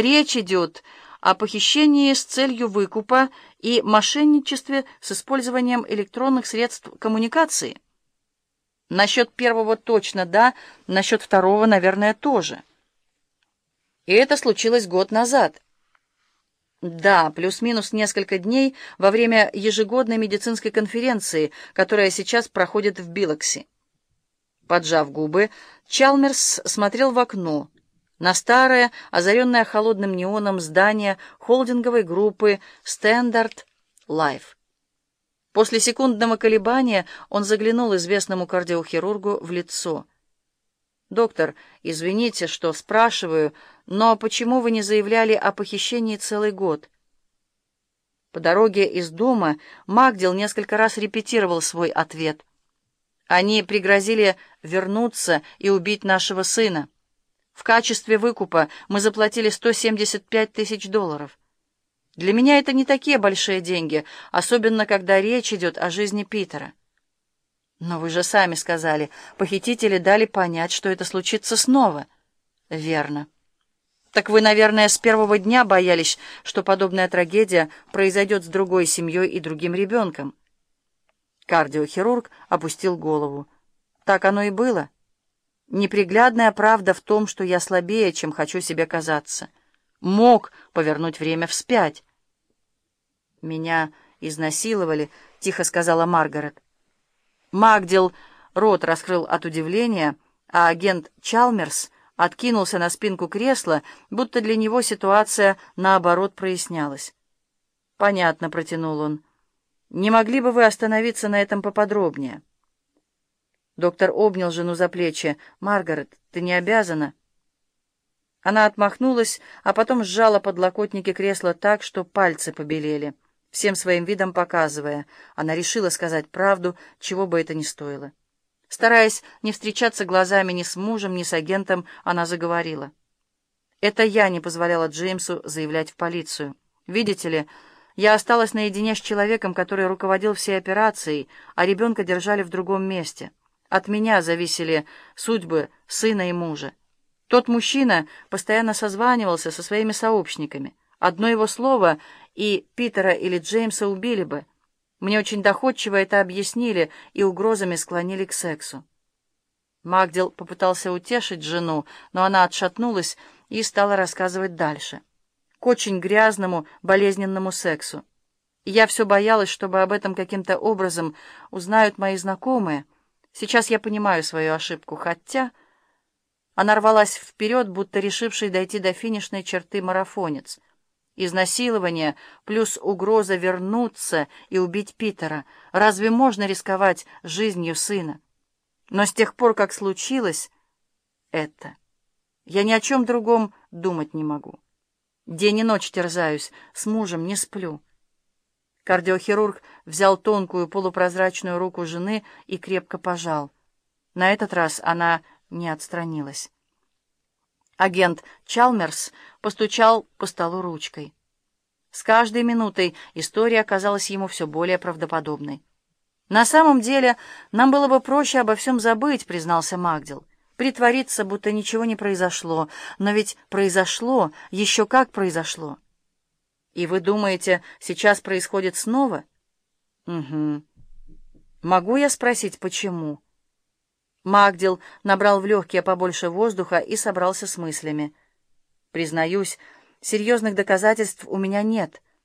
Речь идет о похищении с целью выкупа и мошенничестве с использованием электронных средств коммуникации. Насчет первого точно да, насчет второго, наверное, тоже. И это случилось год назад. Да, плюс-минус несколько дней во время ежегодной медицинской конференции, которая сейчас проходит в Билоксе. Поджав губы, Чалмерс смотрел в окно на старое, озаренное холодным неоном здание холдинговой группы Standard Life. После секундного колебания он заглянул известному кардиохирургу в лицо. «Доктор, извините, что спрашиваю, но почему вы не заявляли о похищении целый год?» По дороге из дома Магдил несколько раз репетировал свой ответ. «Они пригрозили вернуться и убить нашего сына». В качестве выкупа мы заплатили 175 тысяч долларов. Для меня это не такие большие деньги, особенно когда речь идет о жизни Питера. Но вы же сами сказали, похитители дали понять, что это случится снова. Верно. Так вы, наверное, с первого дня боялись, что подобная трагедия произойдет с другой семьей и другим ребенком. Кардиохирург опустил голову. Так оно и было. Неприглядная правда в том, что я слабее, чем хочу себе казаться. Мог повернуть время вспять. «Меня изнасиловали», — тихо сказала Маргарет. Магдил рот раскрыл от удивления, а агент Чалмерс откинулся на спинку кресла, будто для него ситуация, наоборот, прояснялась. «Понятно», — протянул он. «Не могли бы вы остановиться на этом поподробнее?» Доктор обнял жену за плечи. «Маргарет, ты не обязана». Она отмахнулась, а потом сжала подлокотники кресла так, что пальцы побелели, всем своим видом показывая. Она решила сказать правду, чего бы это ни стоило. Стараясь не встречаться глазами ни с мужем, ни с агентом, она заговорила. «Это я не позволяла Джеймсу заявлять в полицию. Видите ли, я осталась наедине с человеком, который руководил всей операцией, а ребенка держали в другом месте». От меня зависели судьбы сына и мужа. Тот мужчина постоянно созванивался со своими сообщниками. Одно его слово, и Питера или Джеймса убили бы. Мне очень доходчиво это объяснили и угрозами склонили к сексу. Магдил попытался утешить жену, но она отшатнулась и стала рассказывать дальше. К очень грязному, болезненному сексу. Я все боялась, чтобы об этом каким-то образом узнают мои знакомые — Сейчас я понимаю свою ошибку, хотя... Она рвалась вперед, будто решивший дойти до финишной черты марафонец. Изнасилование плюс угроза вернуться и убить Питера. Разве можно рисковать жизнью сына? Но с тех пор, как случилось это, я ни о чем другом думать не могу. День и ночь терзаюсь, с мужем не сплю. Кардиохирург взял тонкую полупрозрачную руку жены и крепко пожал. На этот раз она не отстранилась. Агент Чалмерс постучал по столу ручкой. С каждой минутой история казалась ему все более правдоподобной. «На самом деле, нам было бы проще обо всем забыть», — признался Магдил. «Притвориться, будто ничего не произошло. Но ведь произошло, еще как произошло». И вы думаете, сейчас происходит снова? Угу. Могу я спросить, почему? Магдил набрал в легкие побольше воздуха и собрался с мыслями. Признаюсь, серьезных доказательств у меня нет —